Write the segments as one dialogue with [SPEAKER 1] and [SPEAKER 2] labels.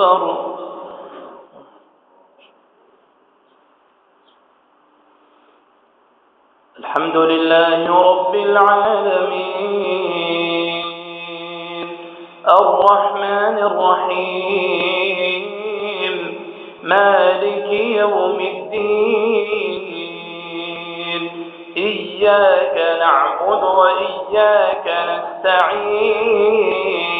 [SPEAKER 1] أكبر الحمد لله رب العالمين. الرحمن الرحيم. مالك يوم الدين. إياك نعبد وإياك نستعين.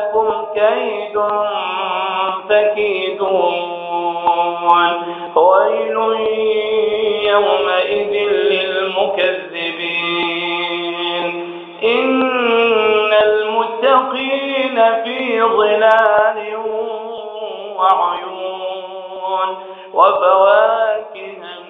[SPEAKER 1] لكم كيد فكيدون. ويل يومئذ للمكذبين. إن المتقين في ظلال وعيون. وفواكه